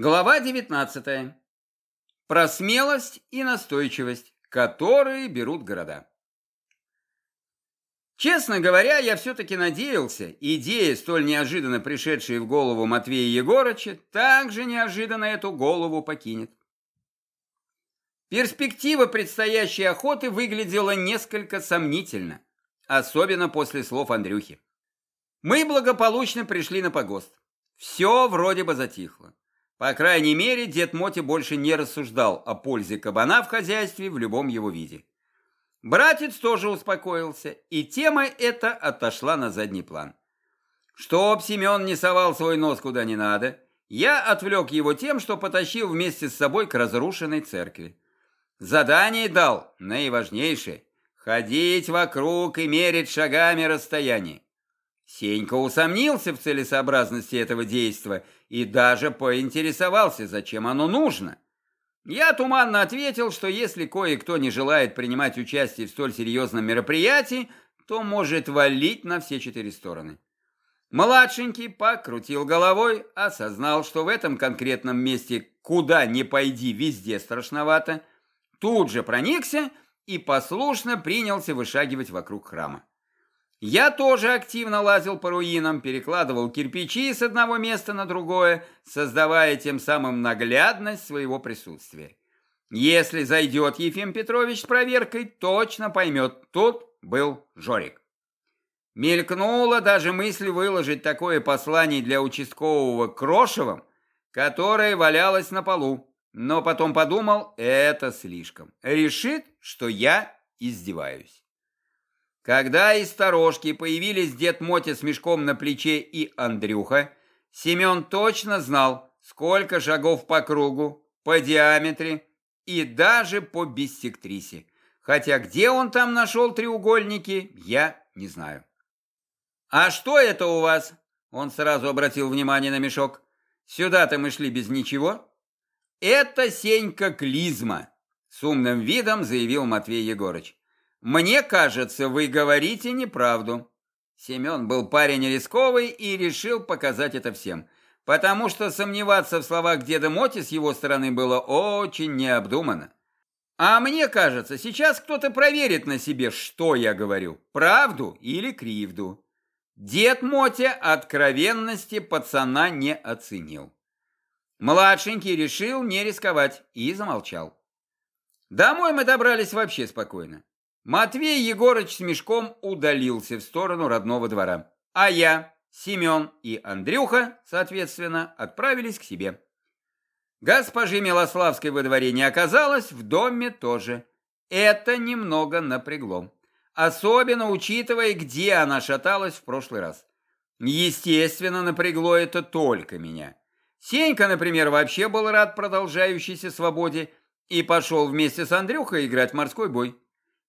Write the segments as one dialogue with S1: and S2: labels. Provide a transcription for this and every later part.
S1: Глава 19. Про смелость и настойчивость, которые берут города. Честно говоря, я все-таки надеялся, идея, столь неожиданно пришедшая в голову Матвея Егорыча, также неожиданно эту голову покинет. Перспектива предстоящей охоты выглядела несколько сомнительно, особенно после слов Андрюхи. Мы благополучно пришли на погост. Все вроде бы затихло. По крайней мере, дед Моти больше не рассуждал о пользе кабана в хозяйстве в любом его виде. Братец тоже успокоился, и тема эта отошла на задний план. Чтоб Семен не совал свой нос куда не надо, я отвлек его тем, что потащил вместе с собой к разрушенной церкви. Задание дал, наиважнейшее – ходить вокруг и мерить шагами расстояние. Сенька усомнился в целесообразности этого действия и даже поинтересовался, зачем оно нужно. Я туманно ответил, что если кое-кто не желает принимать участие в столь серьезном мероприятии, то может валить на все четыре стороны. Младшенький покрутил головой, осознал, что в этом конкретном месте куда ни пойди, везде страшновато, тут же проникся и послушно принялся вышагивать вокруг храма. Я тоже активно лазил по руинам, перекладывал кирпичи с одного места на другое, создавая тем самым наглядность своего присутствия. Если зайдет Ефим Петрович с проверкой, точно поймет, тут был Жорик. Мелькнула даже мысль выложить такое послание для участкового Крошевым, которое валялось на полу, но потом подумал, это слишком. Решит, что я издеваюсь. Когда из сторожки появились дед Мотя с мешком на плече и Андрюха, Семен точно знал, сколько шагов по кругу, по диаметре и даже по биссектрисе. Хотя где он там нашел треугольники, я не знаю. «А что это у вас?» Он сразу обратил внимание на мешок. «Сюда-то мы шли без ничего?» «Это Сенька Клизма», — с умным видом заявил Матвей Егорыч. «Мне кажется, вы говорите неправду». Семен был парень рисковый и решил показать это всем, потому что сомневаться в словах деда Моти с его стороны было очень необдуманно. А мне кажется, сейчас кто-то проверит на себе, что я говорю, правду или кривду. Дед Мотя откровенности пацана не оценил. Младшенький решил не рисковать и замолчал. Домой мы добрались вообще спокойно. Матвей Егорыч с мешком удалился в сторону родного двора, а я, Семен и Андрюха, соответственно, отправились к себе. Госпожи Милославской во дворе не оказалось, в доме тоже. Это немного напрягло, особенно учитывая, где она шаталась в прошлый раз. Естественно, напрягло это только меня. Сенька, например, вообще был рад продолжающейся свободе и пошел вместе с Андрюхой играть в морской бой.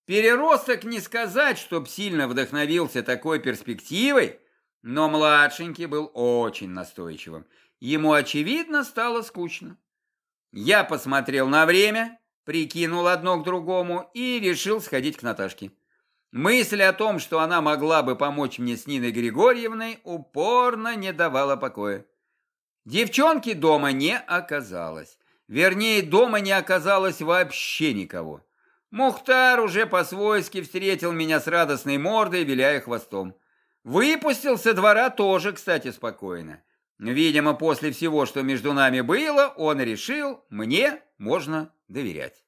S1: Переросток не сказать, чтоб сильно вдохновился такой перспективой, но младшенький был очень настойчивым. Ему, очевидно, стало скучно. Я посмотрел на время, прикинул одно к другому и решил сходить к Наташке. Мысль о том, что она могла бы помочь мне с Ниной Григорьевной, упорно не давала покоя. Девчонки дома не оказалось. Вернее, дома не оказалось вообще никого. Мухтар уже по-свойски встретил меня с радостной мордой, виляя хвостом. Выпустил со двора тоже, кстати, спокойно. Видимо, после всего, что между нами было, он решил, мне можно доверять.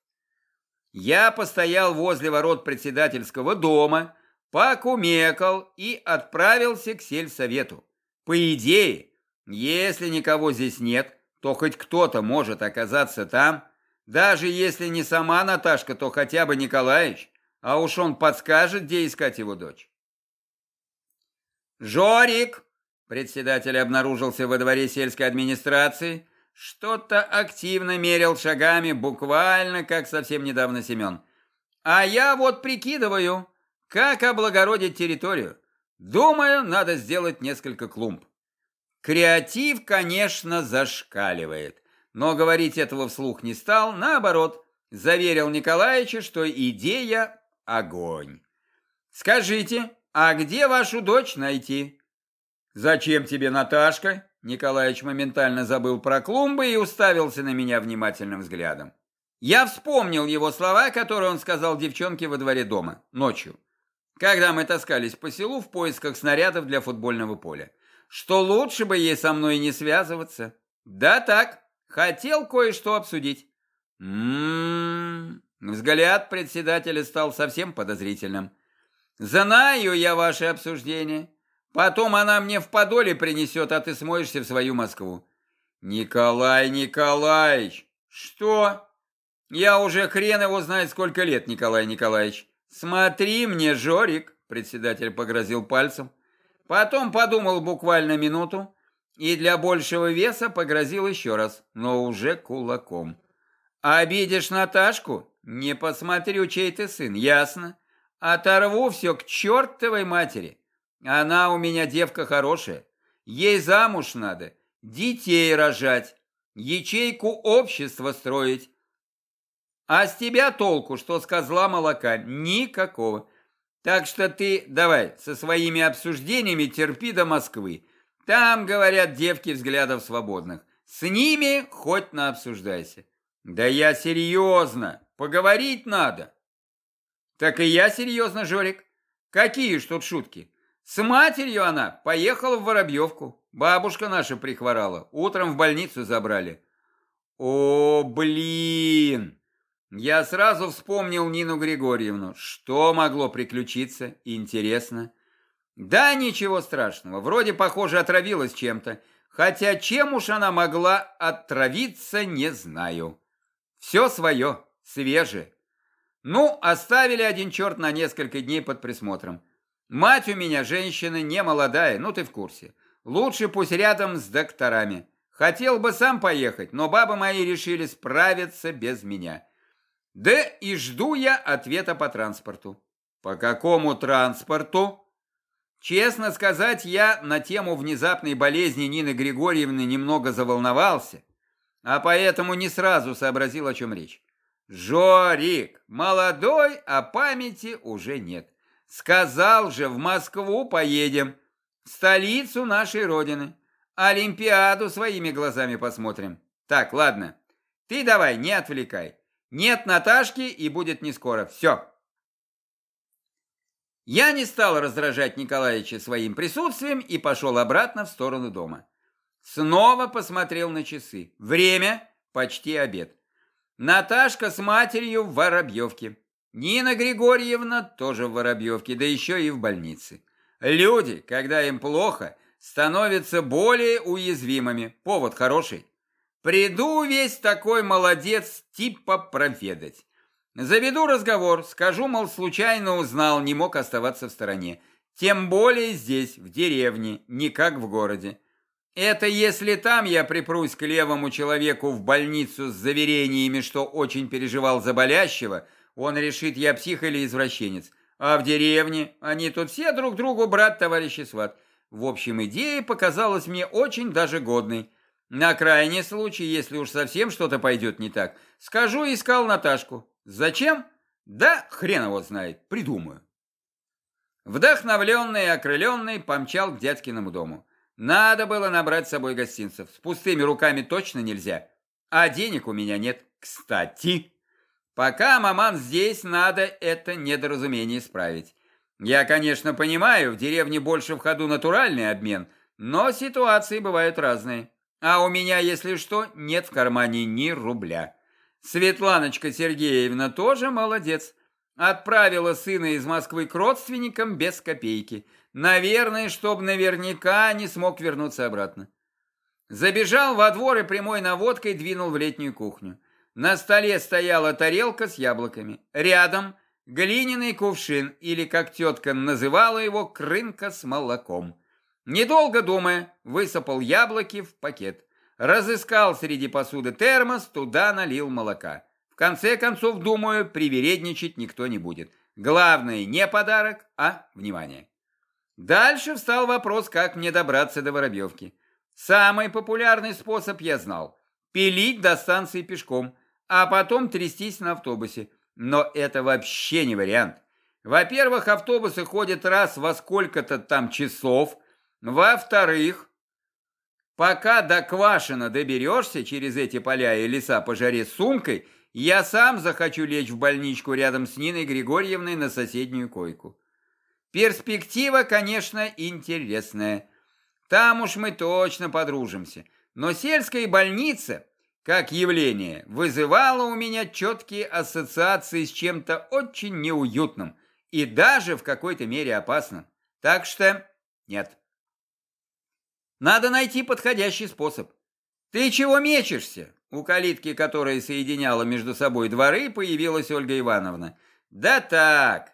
S1: Я постоял возле ворот председательского дома, покумекал и отправился к сельсовету. По идее, если никого здесь нет, то хоть кто-то может оказаться там, даже если не сама Наташка, то хотя бы Николаевич, а уж он подскажет, где искать его дочь. «Жорик!» – председатель обнаружился во дворе сельской администрации, что-то активно мерил шагами, буквально как совсем недавно Семен. «А я вот прикидываю, как облагородить территорию. Думаю, надо сделать несколько клумб». Креатив, конечно, зашкаливает но говорить этого вслух не стал, наоборот, заверил Николаевича, что идея – огонь. «Скажите, а где вашу дочь найти?» «Зачем тебе Наташка?» Николаевич моментально забыл про клумбы и уставился на меня внимательным взглядом. Я вспомнил его слова, которые он сказал девчонке во дворе дома, ночью, когда мы таскались по селу в поисках снарядов для футбольного поля. Что лучше бы ей со мной не связываться. Да так, хотел кое-что обсудить. М-м-м. Взгляд председателя стал совсем подозрительным. Знаю я ваше обсуждение. Потом она мне в подоле принесет, а ты смоешься в свою Москву. Николай Николаевич, что? Я уже хрен его знает сколько лет, Николай Николаевич. Смотри мне, Жорик, председатель погрозил пальцем. Потом подумал буквально минуту и для большего веса погрозил еще раз, но уже кулаком. Обидишь Наташку? Не посмотрю, чей ты сын, ясно? Оторву все к чертовой матери. Она у меня девка хорошая. Ей замуж надо, детей рожать, ячейку общества строить. А с тебя толку, что с козла молока? Никакого. Так что ты давай со своими обсуждениями терпи до Москвы. Там, говорят, девки взглядов свободных. С ними хоть наобсуждайся. Да я серьезно, поговорить надо. Так и я серьезно, Жорик. Какие ж тут шутки? С матерью она поехала в Воробьевку. Бабушка наша прихворала. Утром в больницу забрали. О, блин! Я сразу вспомнил Нину Григорьевну. Что могло приключиться? Интересно. Да, ничего страшного. Вроде, похоже, отравилась чем-то. Хотя чем уж она могла отравиться, не знаю. Все свое, свежее. Ну, оставили один черт на несколько дней под присмотром. Мать у меня женщина не молодая, ну ты в курсе. Лучше пусть рядом с докторами. Хотел бы сам поехать, но бабы мои решили справиться без меня. Да и жду я ответа по транспорту. По какому транспорту? Честно сказать, я на тему внезапной болезни Нины Григорьевны немного заволновался, а поэтому не сразу сообразил, о чем речь. Жорик, молодой, а памяти уже нет. Сказал же, в Москву поедем, столицу нашей Родины. Олимпиаду своими глазами посмотрим. Так, ладно, ты давай, не отвлекай. Нет Наташки и будет не скоро. Все. Я не стал раздражать Николаевича своим присутствием и пошел обратно в сторону дома. Снова посмотрел на часы. Время почти обед. Наташка с матерью в Воробьевке. Нина Григорьевна тоже в Воробьевке, да еще и в больнице. Люди, когда им плохо, становятся более уязвимыми. Повод хороший. Приду весь такой молодец типа проведать. Заведу разговор, скажу, мол, случайно узнал, не мог оставаться в стороне. Тем более здесь, в деревне, не как в городе. Это если там я припрусь к левому человеку в больницу с заверениями, что очень переживал за болящего, он решит, я псих или извращенец. А в деревне они тут все друг другу брат, товарищ и сват. В общем, идея показалась мне очень даже годной. На крайний случай, если уж совсем что-то пойдет не так, скажу, искал Наташку. Зачем? Да хрен его знает, придумаю. Вдохновленный и окрыленный помчал к дядькиному дому. Надо было набрать с собой гостинцев. С пустыми руками точно нельзя. А денег у меня нет. Кстати, пока маман здесь, надо это недоразумение исправить. Я, конечно, понимаю, в деревне больше в ходу натуральный обмен, но ситуации бывают разные. А у меня, если что, нет в кармане ни рубля. Светланочка Сергеевна тоже молодец. Отправила сына из Москвы к родственникам без копейки – Наверное, чтобы наверняка не смог вернуться обратно. Забежал во двор и прямой наводкой двинул в летнюю кухню. На столе стояла тарелка с яблоками. Рядом глиняный кувшин, или, как тетка называла его, крынка с молоком. Недолго думая, высыпал яблоки в пакет. Разыскал среди посуды термос, туда налил молока. В конце концов, думаю, привередничать никто не будет. Главное не подарок, а внимание. Дальше встал вопрос, как мне добраться до Воробьевки. Самый популярный способ я знал. Пилить до станции пешком, а потом трястись на автобусе. Но это вообще не вариант. Во-первых, автобусы ходят раз во сколько-то там часов. Во-вторых, Пока до Квашина доберешься через эти поля и леса по жаре с сумкой, я сам захочу лечь в больничку рядом с Ниной Григорьевной на соседнюю койку. Перспектива, конечно, интересная. Там уж мы точно подружимся. Но сельская больница, как явление, вызывала у меня четкие ассоциации с чем-то очень неуютным и даже в какой-то мере опасным. Так что нет. Надо найти подходящий способ. Ты чего мечешься? У калитки, которая соединяла между собой дворы, появилась Ольга Ивановна. Да так.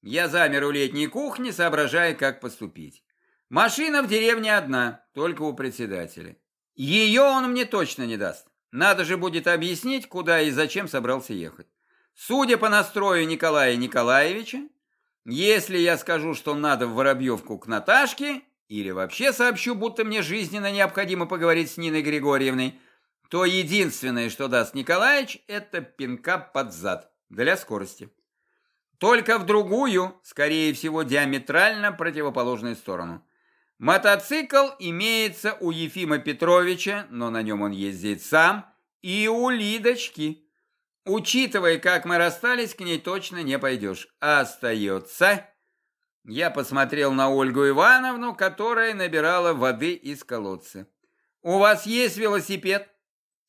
S1: Я замер у летней кухни, соображая, как поступить. Машина в деревне одна, только у председателя. Ее он мне точно не даст. Надо же будет объяснить, куда и зачем собрался ехать. Судя по настрою Николая Николаевича, если я скажу, что надо в Воробьевку к Наташке, или вообще сообщу, будто мне жизненно необходимо поговорить с Ниной Григорьевной, то единственное, что даст Николаевич, это пинка под зад для скорости. Только в другую, скорее всего, диаметрально противоположную сторону. Мотоцикл имеется у Ефима Петровича, но на нем он ездит сам, и у Лидочки. Учитывая, как мы расстались, к ней точно не пойдешь. Остается... Я посмотрел на Ольгу Ивановну, которая набирала воды из колодца. «У вас есть велосипед?»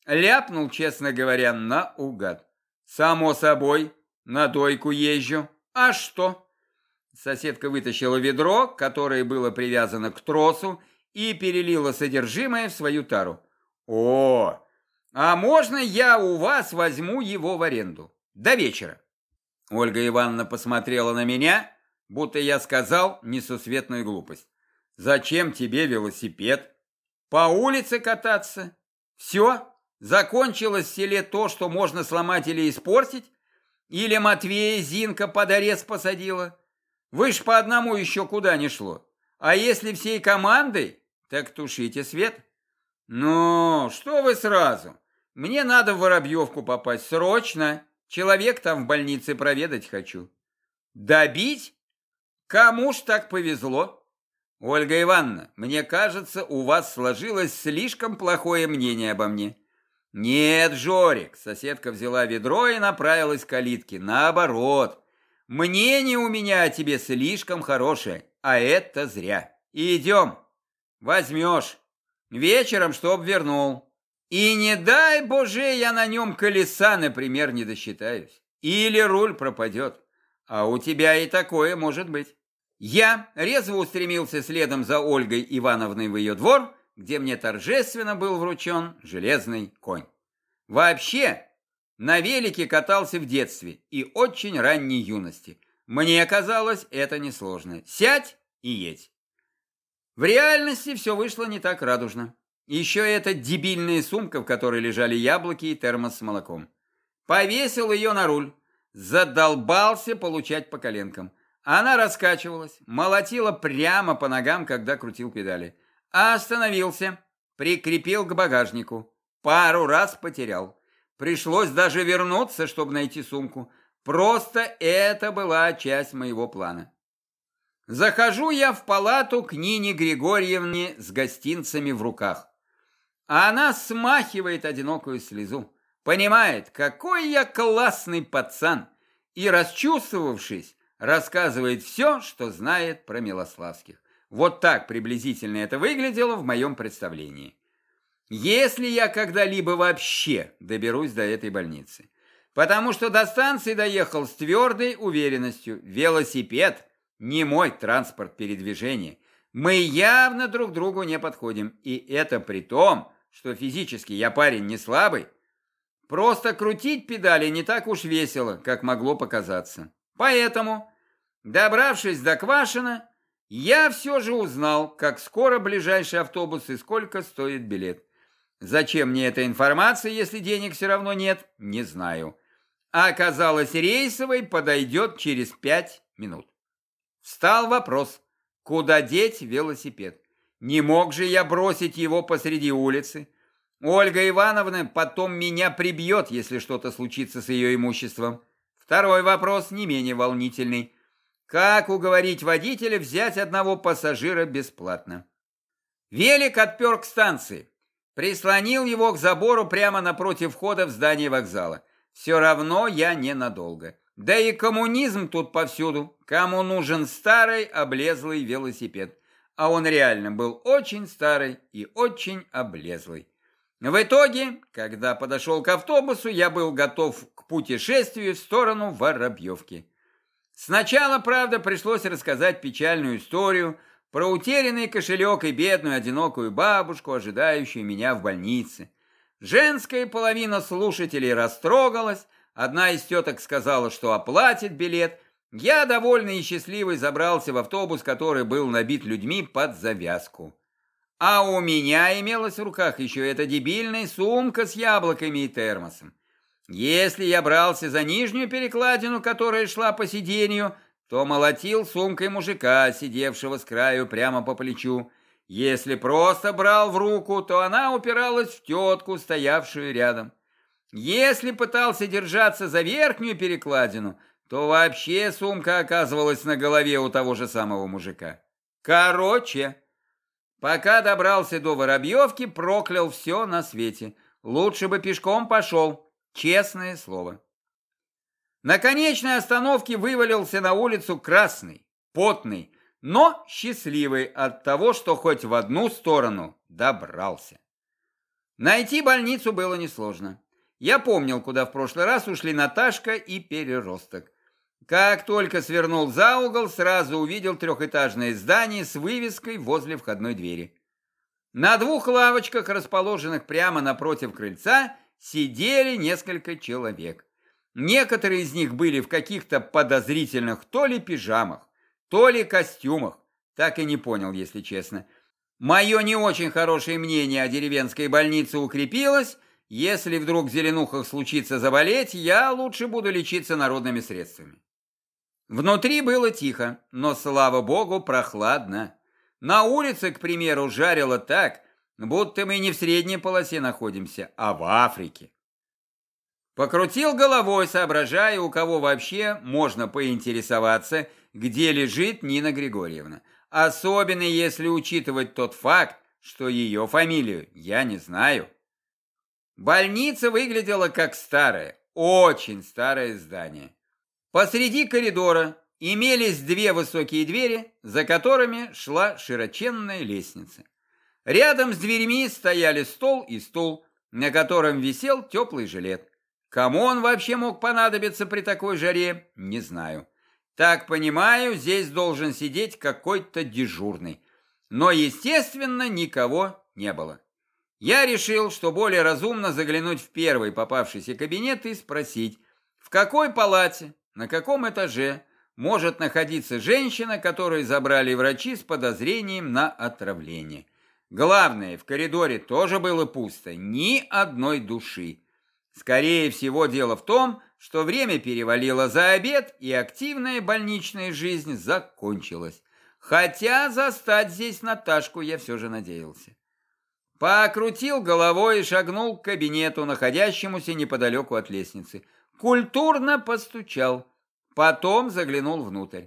S1: Ляпнул, честно говоря, наугад. «Само собой, на дойку езжу. А что?» Соседка вытащила ведро, которое было привязано к тросу, и перелила содержимое в свою тару. «О, а можно я у вас возьму его в аренду? До вечера?» Ольга Ивановна посмотрела на меня, будто я сказал несусветную глупость. «Зачем тебе велосипед? По улице кататься? Все? Закончилось в селе то, что можно сломать или испортить? Или Матвея Зинка под арест посадила?» Вы ж по одному еще куда не шло. А если всей командой, так тушите свет. Ну, что вы сразу? Мне надо в Воробьевку попасть срочно. Человек там в больнице проведать хочу. Добить? Кому ж так повезло? Ольга Ивановна, мне кажется, у вас сложилось слишком плохое мнение обо мне. Нет, Жорик, соседка взяла ведро и направилась к калитке. Наоборот, Мнение у меня о тебе слишком хорошее, а это зря. Идем, возьмешь. Вечером, чтоб вернул. И не дай боже, я на нем колеса, например, не досчитаюсь. Или руль пропадет. А у тебя и такое может быть. Я резво устремился следом за Ольгой Ивановной в ее двор, где мне торжественно был вручен железный конь. Вообще, на велике катался в детстве и очень ранней юности. Мне казалось, это несложно. Сядь и едь. В реальности все вышло не так радужно. Еще эта дебильная сумка, в которой лежали яблоки и термос с молоком. Повесил ее на руль. Задолбался получать по коленкам. Она раскачивалась, молотила прямо по ногам, когда крутил педали. А остановился, прикрепил к багажнику. Пару раз потерял. Пришлось даже вернуться, чтобы найти сумку. Просто это была часть моего плана. Захожу я в палату к Нине Григорьевне с гостинцами в руках. Она смахивает одинокую слезу. Понимает, какой я классный пацан. И, расчувствовавшись, рассказывает все, что знает про Милославских. Вот так приблизительно это выглядело в моем представлении. Если я когда-либо вообще доберусь до этой больницы. Потому что до станции доехал с твердой уверенностью. Велосипед не мой транспорт передвижения. Мы явно друг другу не подходим. И это при том, что физически я парень не слабый. Просто крутить педали не так уж весело, как могло показаться. Поэтому, добравшись до Квашина, я все же узнал, как скоро ближайший автобус и сколько стоит билет. Зачем мне эта информация, если денег все равно нет, не знаю. А оказалось, рейсовый подойдет через пять минут. Встал вопрос, куда деть велосипед. Не мог же я бросить его посреди улицы. Ольга Ивановна потом меня прибьет, если что-то случится с ее имуществом. Второй вопрос не менее волнительный. Как уговорить водителя взять одного пассажира бесплатно? Велик отпер к станции. Прислонил его к забору прямо напротив входа в здание вокзала. Все равно я ненадолго. Да и коммунизм тут повсюду. Кому нужен старый облезлый велосипед? А он реально был очень старый и очень облезлый. В итоге, когда подошел к автобусу, я был готов к путешествию в сторону Воробьевки. Сначала, правда, пришлось рассказать печальную историю про утерянный кошелек и бедную одинокую бабушку, ожидающую меня в больнице. Женская половина слушателей растрогалась, одна из теток сказала, что оплатит билет. Я, довольный и счастливый, забрался в автобус, который был набит людьми под завязку. А у меня имелась в руках еще эта дебильная сумка с яблоками и термосом. Если я брался за нижнюю перекладину, которая шла по сиденью, то молотил сумкой мужика, сидевшего с краю прямо по плечу. Если просто брал в руку, то она упиралась в тетку, стоявшую рядом. Если пытался держаться за верхнюю перекладину, то вообще сумка оказывалась на голове у того же самого мужика. Короче, пока добрался до Воробьевки, проклял все на свете. Лучше бы пешком пошел, честное слово. На конечной остановке вывалился на улицу красный, потный, но счастливый от того, что хоть в одну сторону добрался. Найти больницу было несложно. Я помнил, куда в прошлый раз ушли Наташка и Переросток. Как только свернул за угол, сразу увидел трехэтажное здание с вывеской возле входной двери. На двух лавочках, расположенных прямо напротив крыльца, сидели несколько человек. Некоторые из них были в каких-то подозрительных то ли пижамах, то ли костюмах. Так и не понял, если честно. Мое не очень хорошее мнение о деревенской больнице укрепилось. Если вдруг в Зеленухах случится заболеть, я лучше буду лечиться народными средствами. Внутри было тихо, но, слава богу, прохладно. На улице, к примеру, жарило так, будто мы не в средней полосе находимся, а в Африке. Покрутил головой, соображая, у кого вообще можно поинтересоваться, где лежит Нина Григорьевна. Особенно если учитывать тот факт, что ее фамилию я не знаю. Больница выглядела как старое, очень старое здание. Посреди коридора имелись две высокие двери, за которыми шла широченная лестница. Рядом с дверьми стояли стол и стул, на котором висел теплый жилет. Кому он вообще мог понадобиться при такой жаре, не знаю. Так понимаю, здесь должен сидеть какой-то дежурный. Но, естественно, никого не было. Я решил, что более разумно заглянуть в первый попавшийся кабинет и спросить, в какой палате, на каком этаже может находиться женщина, которую забрали врачи с подозрением на отравление. Главное, в коридоре тоже было пусто, ни одной души. Скорее всего, дело в том, что время перевалило за обед, и активная больничная жизнь закончилась. Хотя застать здесь Наташку я все же надеялся. Покрутил головой и шагнул к кабинету, находящемуся неподалеку от лестницы. Культурно постучал. Потом заглянул внутрь.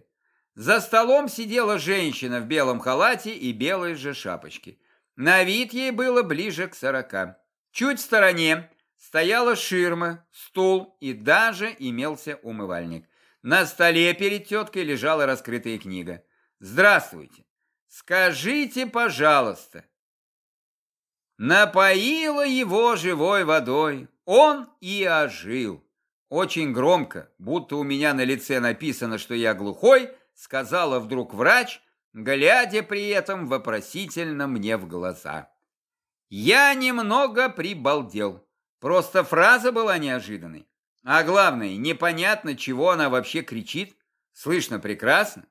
S1: За столом сидела женщина в белом халате и белой же шапочке. На вид ей было ближе к сорока. Чуть в стороне стояла ширма, стул и даже имелся умывальник. На столе перед теткой лежала раскрытая книга. «Здравствуйте! Скажите, пожалуйста!» Напоила его живой водой. Он и ожил. Очень громко, будто у меня на лице написано, что я глухой, сказала вдруг врач, глядя при этом вопросительно мне в глаза. Я немного прибалдел. Просто фраза была неожиданной. А главное, непонятно, чего она вообще кричит. Слышно прекрасно.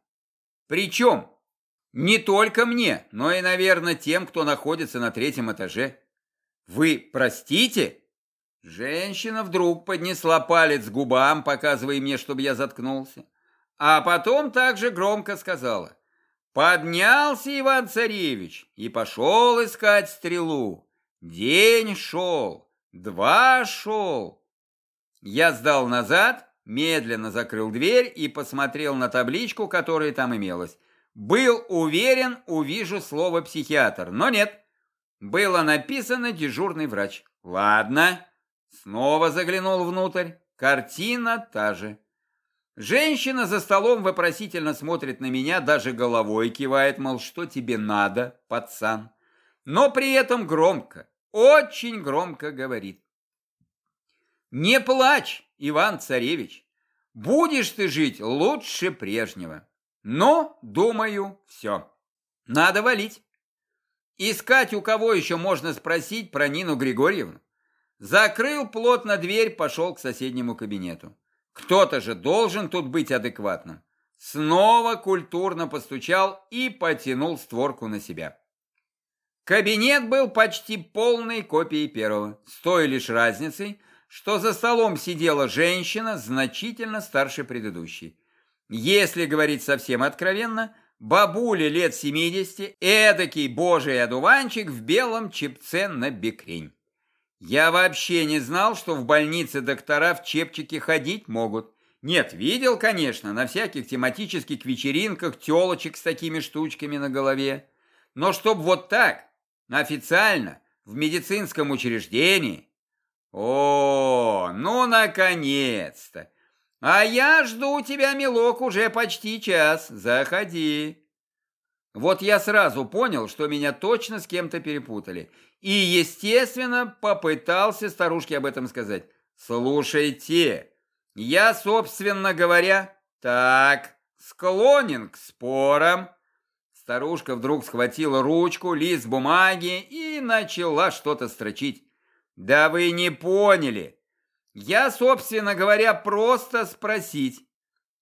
S1: Причем не только мне, но и, наверное, тем, кто находится на третьем этаже. Вы простите? Женщина вдруг поднесла палец к губам, показывая мне, чтобы я заткнулся. А потом также громко сказала. Поднялся Иван-Царевич и пошел искать стрелу. День шел. Два шел. Я сдал назад, медленно закрыл дверь и посмотрел на табличку, которая там имелась. Был уверен, увижу слово «психиатр», но нет. Было написано «дежурный врач». Ладно. Снова заглянул внутрь. Картина та же. Женщина за столом вопросительно смотрит на меня, даже головой кивает, мол, что тебе надо, пацан. Но при этом громко, очень громко говорит. Не плачь, Иван-царевич. Будешь ты жить лучше прежнего. Но, думаю, все. Надо валить. Искать, у кого еще можно спросить про Нину Григорьевну. Закрыл плотно дверь, пошел к соседнему кабинету. Кто-то же должен тут быть адекватным. Снова культурно постучал и потянул створку на себя. Кабинет был почти полной копией первого, с той лишь разницей, что за столом сидела женщина значительно старше предыдущей. Если говорить совсем откровенно, бабуле лет 70, эдакий божий одуванчик в белом чепце на бекрень. Я вообще не знал, что в больнице доктора в чепчике ходить могут. Нет, видел, конечно, на всяких тематических вечеринках телочек с такими штучками на голове. Но чтоб вот так, официально, в медицинском учреждении. О, ну наконец-то! А я жду тебя, милок, уже почти час. Заходи. Вот я сразу понял, что меня точно с кем-то перепутали. И, естественно, попытался старушке об этом сказать. Слушайте, я, собственно говоря, так, склонен к спорам. Старушка вдруг схватила ручку, лист бумаги и начала что-то строчить. Да вы не поняли. Я, собственно говоря, просто спросить.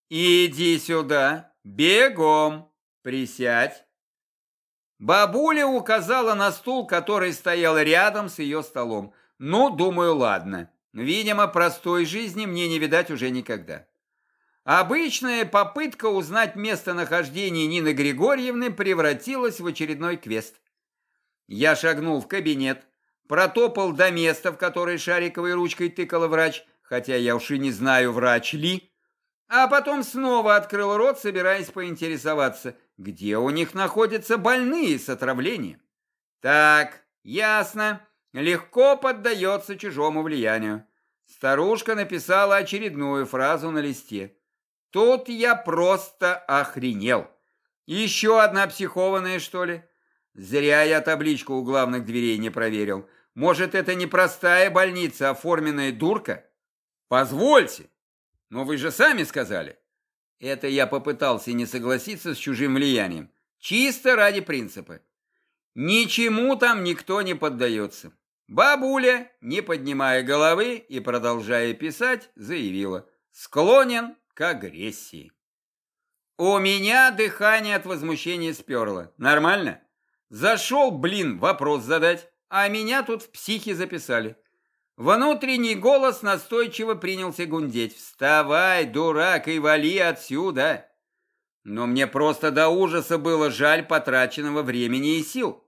S1: Иди сюда, бегом, присядь. Бабуля указала на стул, который стоял рядом с ее столом. Ну, думаю, ладно. Видимо, простой жизни мне не видать уже никогда. Обычная попытка узнать местонахождение Нины Григорьевны превратилась в очередной квест. Я шагнул в кабинет, протопал до места, в которое шариковой ручкой тыкала врач, хотя я уж и не знаю, врач ли, а потом снова открыл рот, собираясь поинтересоваться – где у них находятся больные с отравлением. Так, ясно, легко поддается чужому влиянию. Старушка написала очередную фразу на листе. Тут я просто охренел. Еще одна психованная, что ли? Зря я табличку у главных дверей не проверил. Может, это не простая больница, оформленная дурка? Позвольте. Но вы же сами сказали. Это я попытался не согласиться с чужим влиянием. Чисто ради принципа. Ничему там никто не поддается. Бабуля, не поднимая головы и продолжая писать, заявила. Склонен к агрессии. У меня дыхание от возмущения сперло. Нормально? Зашел, блин, вопрос задать, а меня тут в психе записали. Внутренний голос настойчиво принялся гундеть. «Вставай, дурак, и вали отсюда!» Но мне просто до ужаса было жаль потраченного времени и сил.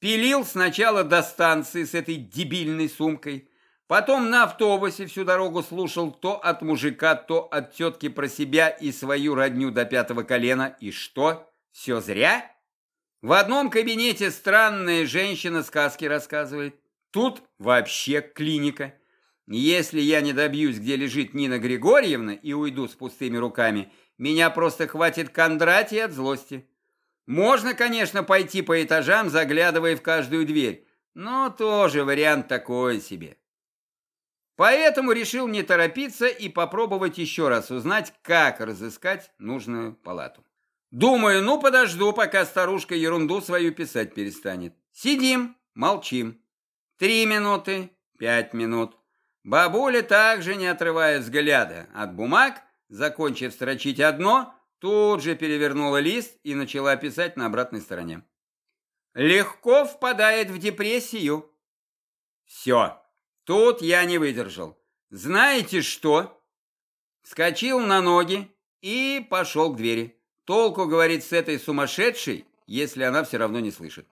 S1: Пилил сначала до станции с этой дебильной сумкой, потом на автобусе всю дорогу слушал то от мужика, то от тетки про себя и свою родню до пятого колена. И что? Все зря? В одном кабинете странная женщина сказки рассказывает. Тут вообще клиника. Если я не добьюсь, где лежит Нина Григорьевна, и уйду с пустыми руками, меня просто хватит Кондратий от злости. Можно, конечно, пойти по этажам, заглядывая в каждую дверь, но тоже вариант такой себе. Поэтому решил не торопиться и попробовать еще раз узнать, как разыскать нужную палату. Думаю, ну подожду, пока старушка ерунду свою писать перестанет. Сидим, молчим. Три минуты, пять минут. Бабуля также, не отрывая взгляда от бумаг, закончив строчить одно, тут же перевернула лист и начала писать на обратной стороне. Легко впадает в депрессию. Все, тут я не выдержал. Знаете что? Вскочил на ноги и пошел к двери. Толку, говорит, с этой сумасшедшей, если она все равно не слышит.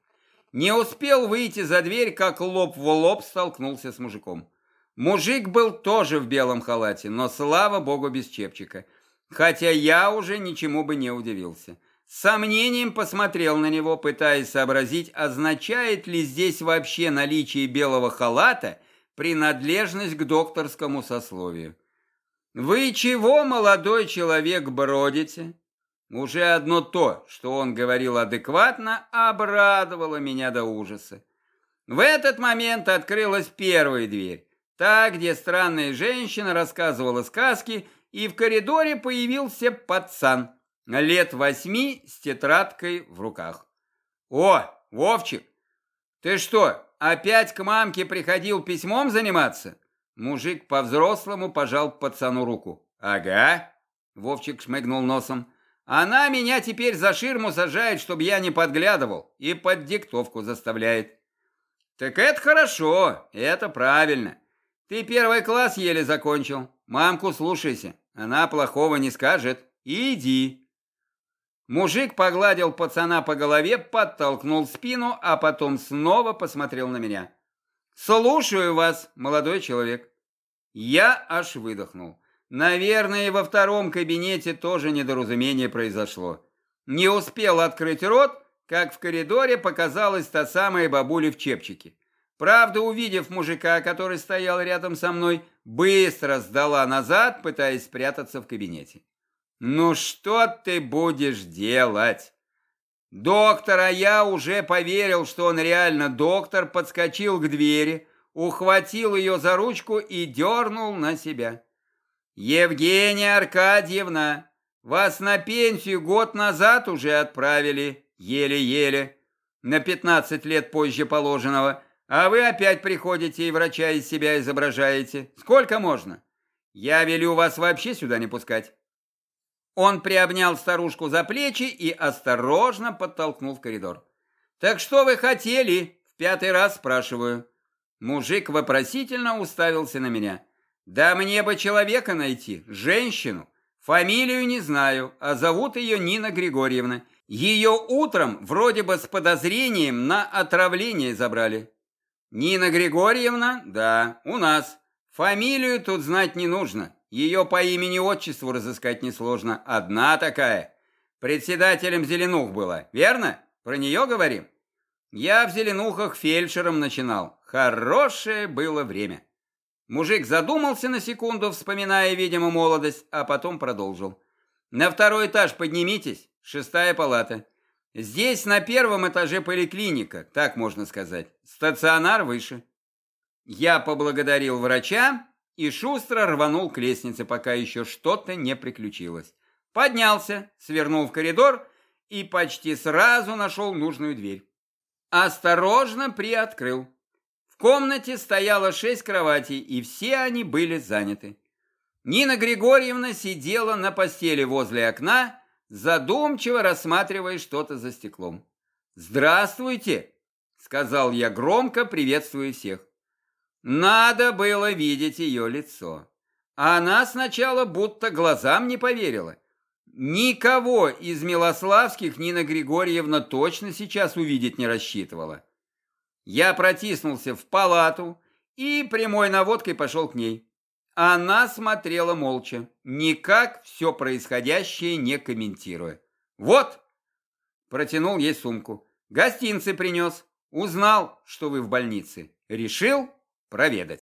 S1: Не успел выйти за дверь, как лоб в лоб столкнулся с мужиком. Мужик был тоже в белом халате, но, слава богу, без чепчика. Хотя я уже ничему бы не удивился. с сомнением посмотрел на него, пытаясь сообразить, означает ли здесь вообще наличие белого халата принадлежность к докторскому сословию. «Вы чего, молодой человек, бродите?» Уже одно то, что он говорил адекватно, обрадовало меня до ужаса. В этот момент открылась первая дверь, та, где странная женщина рассказывала сказки, и в коридоре появился пацан, лет восьми, с тетрадкой в руках. «О, Вовчик, ты что, опять к мамке приходил письмом заниматься?» Мужик по-взрослому пожал пацану руку. «Ага», — Вовчик шмыгнул носом. «Она меня теперь за ширму сажает, чтобы я не подглядывал, и под диктовку заставляет». «Так это хорошо, это правильно. Ты первый класс еле закончил. Мамку слушайся, она плохого не скажет. Иди». Мужик погладил пацана по голове, подтолкнул спину, а потом снова посмотрел на меня. «Слушаю вас, молодой человек». Я аж выдохнул. Наверное, во втором кабинете тоже недоразумение произошло. Не успел открыть рот, как в коридоре показалась та самая бабуля в чепчике. Правда, увидев мужика, который стоял рядом со мной, быстро сдала назад, пытаясь спрятаться в кабинете. «Ну что ты будешь делать?» Доктор, а я уже поверил, что он реально доктор, подскочил к двери, ухватил ее за ручку и дернул на себя. «Евгения Аркадьевна, вас на пенсию год назад уже отправили, еле-еле, на пятнадцать лет позже положенного, а вы опять приходите и врача из себя изображаете. Сколько можно? Я велю вас вообще сюда не пускать». Он приобнял старушку за плечи и осторожно подтолкнул в коридор. «Так что вы хотели?» В пятый раз спрашиваю. Мужик вопросительно уставился на меня. «Да мне бы человека найти, женщину. Фамилию не знаю, а зовут ее Нина Григорьевна. Ее утром вроде бы с подозрением на отравление забрали». «Нина Григорьевна? Да, у нас. Фамилию тут знать не нужно. Ее по имени-отчеству разыскать несложно. Одна такая. Председателем Зеленух была, верно? Про нее говорим? Я в Зеленухах фельдшером начинал. Хорошее было время. Мужик задумался на секунду, вспоминая, видимо, молодость, а потом продолжил. На второй этаж поднимитесь, шестая палата. Здесь на первом этаже поликлиника, так можно сказать. Стационар выше. Я поблагодарил врача и шустро рванул к лестнице, пока еще что-то не приключилось. Поднялся, свернул в коридор и почти сразу нашел нужную дверь. Осторожно приоткрыл. В комнате стояло шесть кроватей, и все они были заняты. Нина Григорьевна сидела на постели возле окна, задумчиво рассматривая что-то за стеклом. «Здравствуйте!» — сказал я громко, приветствуя всех. Надо было видеть ее лицо. Она сначала будто глазам не поверила. Никого из Милославских Нина Григорьевна точно сейчас увидеть не рассчитывала. Я протиснулся в палату и прямой наводкой пошел к ней. Она смотрела молча, никак все происходящее не комментируя. «Вот!» Протянул ей сумку. «Гостинцы принес. Узнал, что вы в больнице. Решил проведать.